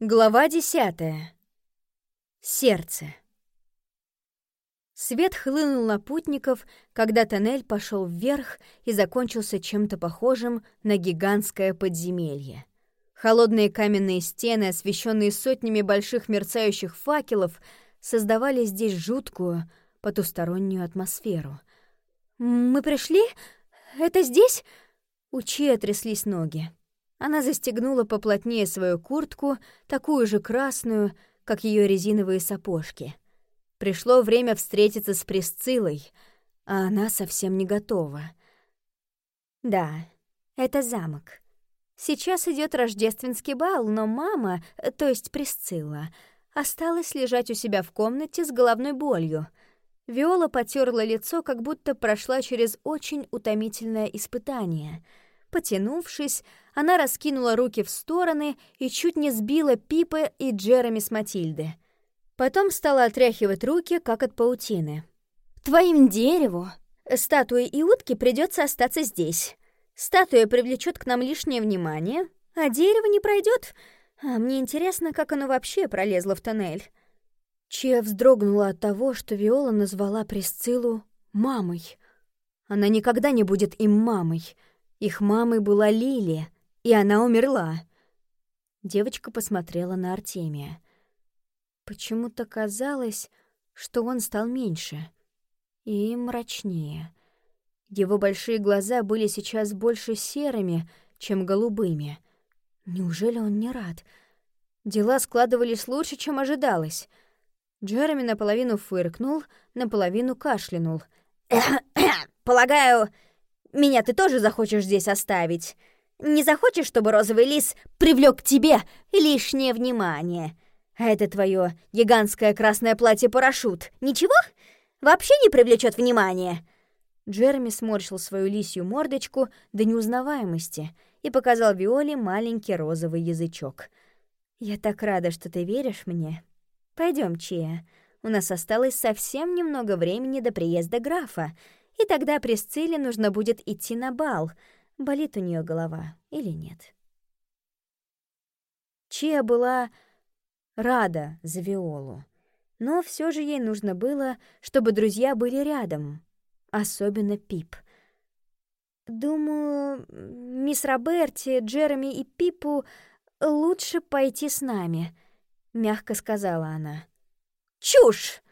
Глава десятая. Сердце. Свет хлынул на путников, когда тоннель пошел вверх и закончился чем-то похожим на гигантское подземелье. Холодные каменные стены, освещенные сотнями больших мерцающих факелов, создавали здесь жуткую, потустороннюю атмосферу. «Мы пришли? Это здесь?» У Чи тряслись ноги. Она застегнула поплотнее свою куртку, такую же красную, как ее резиновые сапожки. Пришло время встретиться с Присциллой, а она совсем не готова. Да, это замок. Сейчас идет рождественский бал, но мама, то есть Присцилла, осталась лежать у себя в комнате с головной болью. Виола потерла лицо, как будто прошла через очень утомительное испытание — Потянувшись, она раскинула руки в стороны и чуть не сбила Пипа и Джереми с Матильды. Потом стала отряхивать руки, как от паутины. «Твоим дереву, статуе и утки придется остаться здесь. Статуя привлечет к нам лишнее внимание, а дерево не пройдет. А мне интересно, как оно вообще пролезло в тоннель». Чия вздрогнула от того, что Виола назвала Присциллу мамой. Она никогда не будет им мамой — их мамой была Лили, и она умерла. Девочка посмотрела на Артемия. Почему-то казалось, что он стал меньше и мрачнее. Его большие глаза были сейчас больше серыми, чем голубыми. Неужели он не рад? Дела складывались лучше, чем ожидалось. Джереми наполовину фыркнул, наполовину кашлянул. «Полагаю, меня ты тоже захочешь здесь оставить. Не захочешь, чтобы розовый лис привлек к тебе лишнее внимание? А это твое гигантское красное платье-парашют. Ничего? Вообще не привлечет внимания?» Джереми сморщил свою лисью мордочку до неузнаваемости и показал Виоле маленький розовый язычок. «Я так рада, что ты веришь мне. Пойдем, Чия. У нас осталось совсем немного времени до приезда графа, и тогда Присцилле нужно будет идти на бал, болит у нее голова или нет. Чия была рада за Виолу, но все же ей нужно было, чтобы друзья были рядом, особенно Пип. «Думаю, мисс Роберти, Джереми и Пипу лучше пойти с нами», — мягко сказала она. «Чушь!»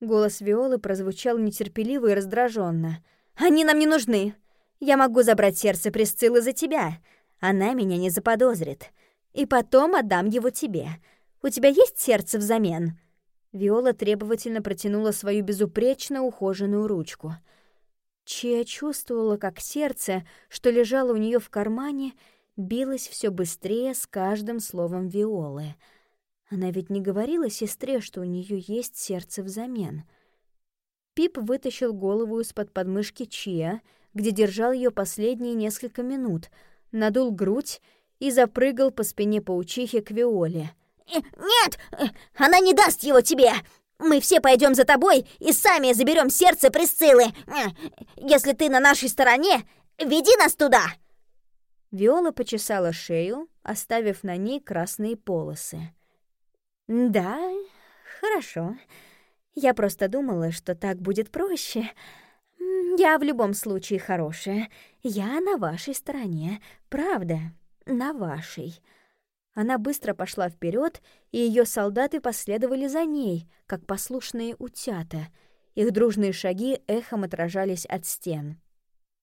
Голос Виолы прозвучал нетерпеливо и раздраженно. «Они нам не нужны. Я могу забрать сердце Присциллы за тебя. Она меня не заподозрит. И потом отдам его тебе. У тебя есть сердце взамен?» Виола требовательно протянула свою безупречно ухоженную ручку. Чия чувствовала, как сердце, что лежало у нее в кармане, билось все быстрее с каждым словом Виолы — она ведь не говорила сестре, что у нее есть сердце взамен. Пип вытащил голову из-под подмышки Чия, где держал ее последние несколько минут, надул грудь и запрыгал по спине паучихи к Виоле. «Э, «Нет! Э, она не даст его тебе! Мы все пойдем за тобой и сами заберем сердце Присциллы! Э, если ты на нашей стороне, веди нас туда!» Виола почесала шею, оставив на ней красные полосы. «Да, хорошо. Я просто думала, что так будет проще. Я в любом случае хорошая. Я на вашей стороне. Правда, на вашей». Она быстро пошла вперед, и ее солдаты последовали за ней, как послушные утята. Их дружные шаги эхом отражались от стен.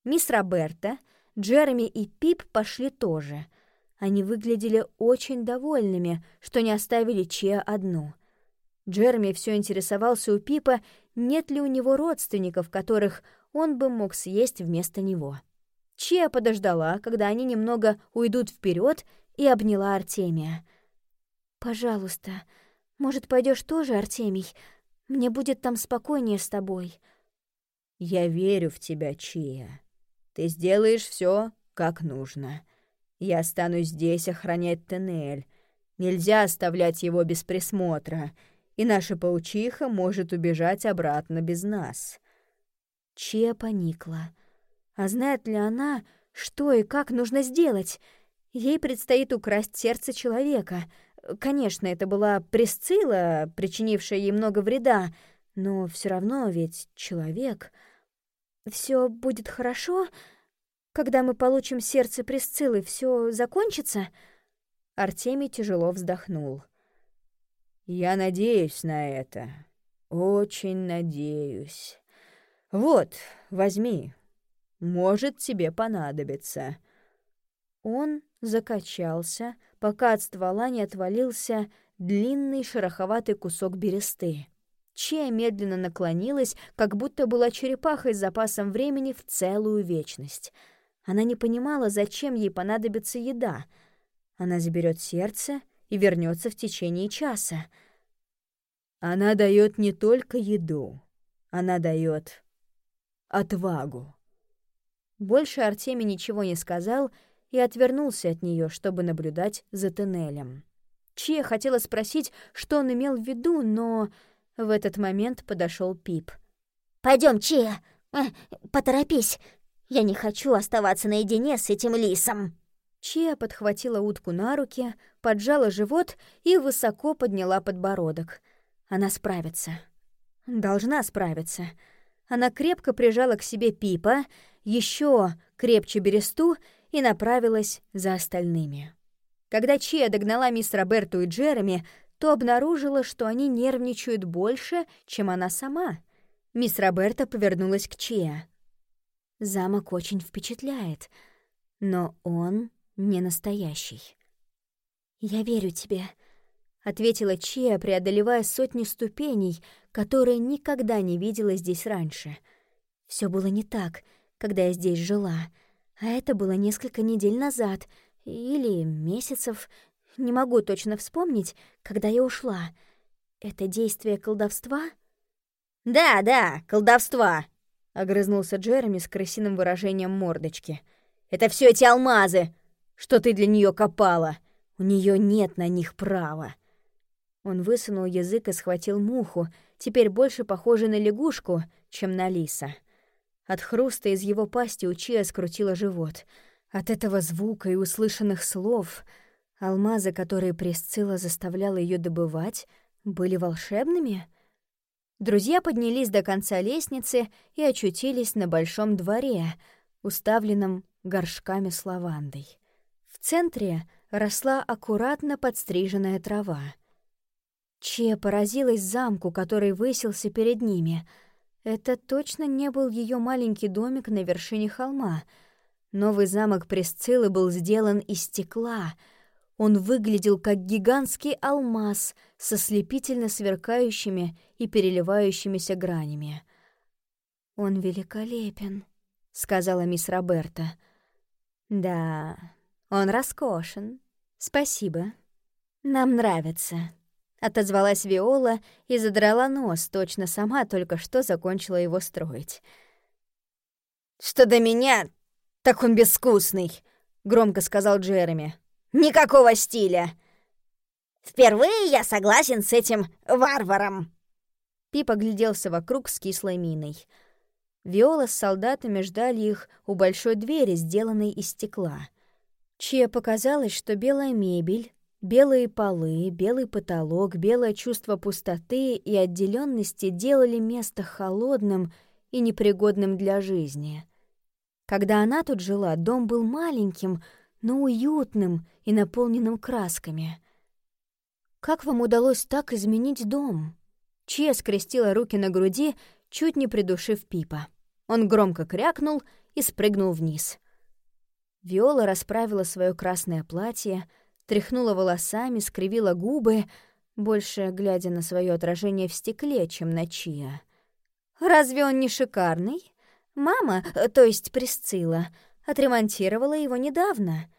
Мисс Роберта, Джереми и Пип пошли тоже — они выглядели очень довольными, что не оставили Чия одну. Джерми все интересовался у Пипа, нет ли у него родственников, которых он бы мог съесть вместо него. Чия подождала, когда они немного уйдут вперед, и обняла Артемия. «Пожалуйста, может, пойдешь тоже, Артемий? Мне будет там спокойнее с тобой». «Я верю в тебя, Чия. Ты сделаешь все, как нужно», я останусь здесь охранять тоннель. Нельзя оставлять его без присмотра, и наша паучиха может убежать обратно без нас». Чия поникла. А знает ли она, что и как нужно сделать? Ей предстоит украсть сердце человека, Конечно, это была Пресцилла, причинившая ей много вреда, но все равно ведь человек. Все будет хорошо, когда мы получим сердце Пресциллы, все закончится. Артемий тяжело вздохнул. Я надеюсь на это. Очень надеюсь. Вот, возьми. Может, тебе понадобится. Он закачался, пока от ствола не отвалился длинный шероховатый кусок бересты. Чия медленно наклонилась, как будто была черепахой с запасом времени в целую вечность. Она не понимала, зачем ей понадобится еда. Она заберет сердце и вернется в течение часа. Она дает не только еду, она дает отвагу. Больше Артемий ничего не сказал и отвернулся от нее, чтобы наблюдать за тоннелем. Чия хотела спросить, что он имел в виду, но в этот момент подошел Пип. Пойдем, Чия, э, поторопись. Я не хочу оставаться наедине с этим лисом. Чия подхватила утку на руки, поджала живот и высоко подняла подбородок. Она справится. Должна справиться. Она крепко прижала к себе Пипа, еще крепче бересту и направилась за остальными. Когда Чия догнала мисс Роберту и Джереми, то обнаружила, что они нервничают больше, чем она сама. Мисс Роберта повернулась к Чия. «Замок очень впечатляет, но он не настоящий». «Я верю тебе», — ответила Чия, преодолевая сотни ступеней, которые никогда не видела здесь раньше. Все было не так, когда я здесь жила — а это было несколько недель назад или месяцев, не могу точно вспомнить, когда я ушла. Это действие колдовства? «Да, да, колдовства!» — огрызнулся Джереми с крысиным выражением мордочки. «Это все эти алмазы, что ты для нее копала. У нее нет на них права». Он высунул язык и схватил муху, теперь больше похожей на лягушку, чем на лиса. От хруста из его пасти у Чия скрутило живот. От этого звука и услышанных слов алмазы, которые Пресцилла заставляла ее добывать, были волшебными? Друзья поднялись до конца лестницы и очутились на большом дворе, уставленном горшками с лавандой. В центре росла аккуратно подстриженная трава. Чия поразилась замку, который высился перед ними — это точно не был ее маленький домик на вершине холма. Новый замок Пресциллы был сделан из стекла. Он выглядел как гигантский алмаз со слепительно сверкающими и переливающимися гранями. «Он великолепен», — сказала мисс Роберта. «Да, он роскошен. Спасибо. Нам нравится». Отозвалась Виола и задрала нос, точно сама только что закончила его строить. «Что до меня, так он безвкусный», — громко сказал Джереми. «Никакого стиля. Впервые я согласен с этим варваром». Пип огляделся вокруг с кислой миной. Виола с солдатами ждали их у большой двери, сделанной из стекла. Чья показалось, что белая мебель, Белые полы, белый потолок, белое чувство пустоты и отделенности делали место холодным и непригодным для жизни. Когда она тут жила, дом был маленьким, но уютным и наполненным красками. «Как вам удалось так изменить дом?» Че скрестила руки на груди, чуть не придушив Пипа. Он громко крякнул и спрыгнул вниз. Виола расправила свое красное платье, тряхнула волосами, скривила губы, больше глядя на свое отражение в стекле, чем на Чия. «Разве он не шикарный? Мама, то есть Присцилла, отремонтировала его недавно».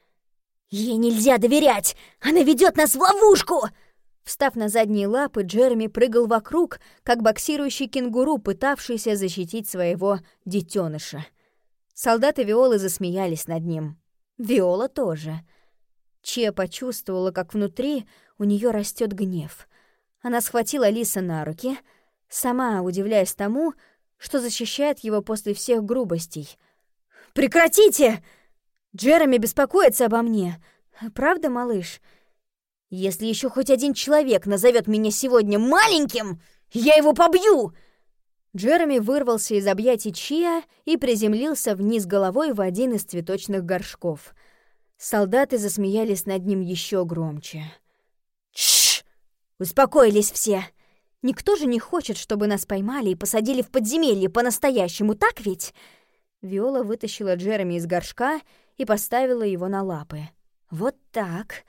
«Ей нельзя доверять! Она ведет нас в ловушку!» Встав на задние лапы, Джереми прыгал вокруг, как боксирующий кенгуру, пытавшийся защитить своего детеныша. Солдаты Виолы засмеялись над ним. Виола тоже — Че почувствовала, как внутри у нее растет гнев. Она схватила Лиса на руки, сама удивляясь тому, что защищает его после всех грубостей. «Прекратите! Джереми беспокоится обо мне. Правда, малыш? Если еще хоть один человек назовет меня сегодня маленьким, я его побью!» Джереми вырвался из объятий Чия и приземлился вниз головой в один из цветочных горшков. Солдаты засмеялись над ним еще громче. «Тш! Успокоились все! Никто же не хочет, чтобы нас поймали и посадили в подземелье по-настоящему, так ведь?» Виола вытащила Джереми из горшка и поставила его на лапы. «Вот так.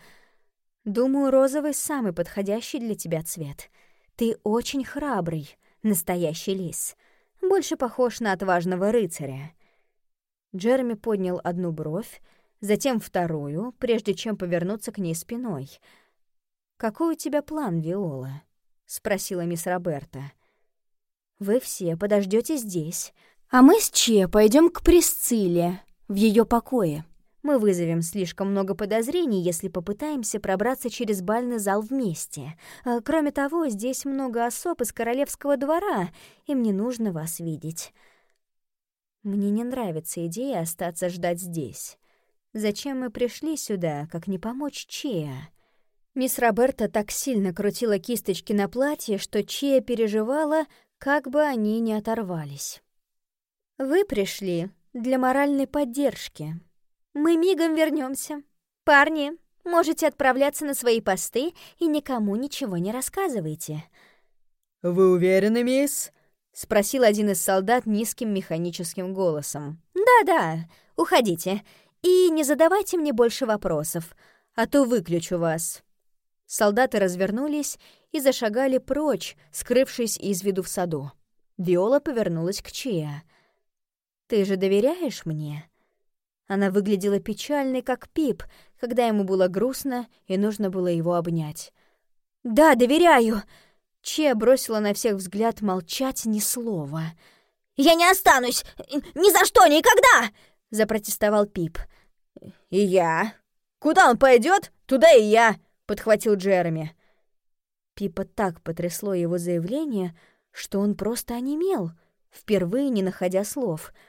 Думаю, розовый самый подходящий для тебя цвет. Ты очень храбрый, настоящий лис. Больше похож на отважного рыцаря». Джереми поднял одну бровь, затем вторую, прежде чем повернуться к ней спиной. «Какой у тебя план, Виола?» — спросила мисс Роберта. «Вы все подождете здесь, а мы с Че пойдем к Присцилле, в ее покое. Мы вызовем слишком много подозрений, если попытаемся пробраться через бальный зал вместе. А, кроме того, здесь много особ из королевского двора, и мне нужно вас видеть. Мне не нравится идея остаться ждать здесь. Зачем мы пришли сюда, как не помочь Чея? Мисс Роберта так сильно крутила кисточки на платье, что Чея переживала, как бы они не оторвались. «Вы пришли для моральной поддержки. Мы мигом вернемся. Парни, можете отправляться на свои посты и никому ничего не рассказывайте». «Вы уверены, мисс?» — спросил один из солдат низким механическим голосом. «Да-да, уходите. И не задавайте мне больше вопросов, а то выключу вас». Солдаты развернулись и зашагали прочь, скрывшись из виду в саду. Виола повернулась к Чия — «Ты же доверяешь мне?» Она выглядела печальной, как Пип, когда ему было грустно и нужно было его обнять. «Да, доверяю!» Че бросила на всех взгляд молчать ни слова. «Я не останусь! Ни за что, никогда!» — запротестовал Пип. «И я. Куда он пойдет, туда и я!» — подхватил Джереми. Пипа так потрясло его заявление, что он просто онемел, впервые не находя слов —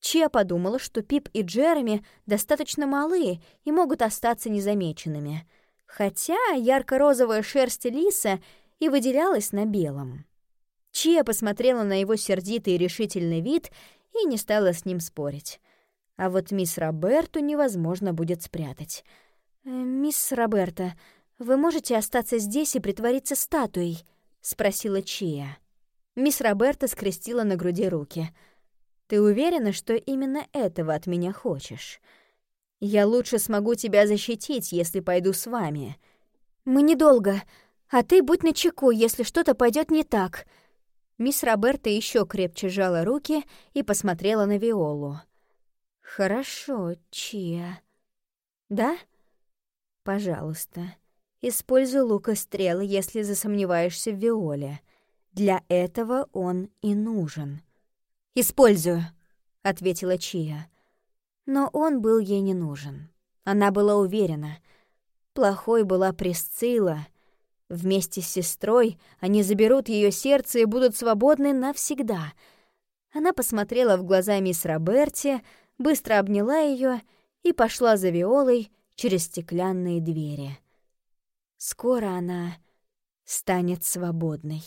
Чия подумала, что Пип и Джереми достаточно малы и могут остаться незамеченными, хотя ярко-розовая шерсть лиса и выделялась на белом. Чия посмотрела на его сердитый и решительный вид и не стала с ним спорить. А вот мисс Роберту невозможно будет спрятать. «Э, «Мисс Роберта, вы можете остаться здесь и притвориться статуей?» — спросила Чия. Мисс Роберта скрестила на груди руки — ты уверена, что именно этого от меня хочешь? Я лучше смогу тебя защитить, если пойду с вами. Мы недолго, а ты будь начеку, если что-то пойдет не так. Мисс Роберта еще крепче сжала руки и посмотрела на Виолу. Хорошо, Чия. Да? Пожалуйста, используй лук и стрелы, если засомневаешься в Виоле. Для этого он и нужен. «Использую», — ответила Чия. Но он был ей не нужен. Она была уверена. Плохой была Присцилла. Вместе с сестрой они заберут ее сердце и будут свободны навсегда. Она посмотрела в глаза мисс Роберти, быстро обняла ее и пошла за Виолой через стеклянные двери. Скоро она станет свободной.